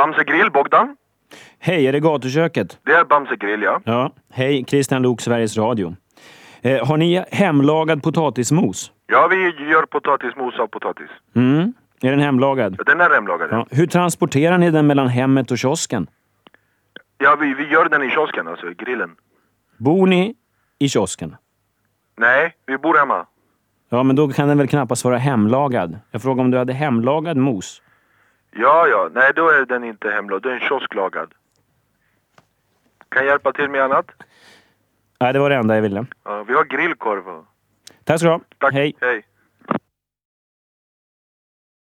Bamse Grill, Bogdan. Hej, är det gatuköket? Det är Bamse Grill, ja. Ja. Hej, Christian Lok, Sveriges Radio. Eh, har ni hemlagad potatismos? Ja, vi gör potatismos av potatis. Mm. Är den hemlagad? Den är hemlagad. Ja. Hur transporterar ni den mellan hemmet och kiosken? Ja, vi, vi gör den i kiosken, alltså i grillen. Bor ni i kiosken? Nej, vi bor hemma. Ja, men då kan den väl knappast vara hemlagad? Jag frågar om du hade hemlagad mos? Ja, ja. Nej, då är den inte hemlagad. Den är kiosklagad. Kan jag hjälpa till med annat? Nej, det var det enda jag ville. Ja, vi har grillkorv. Tack så du ha. Tack. Hej. Hej.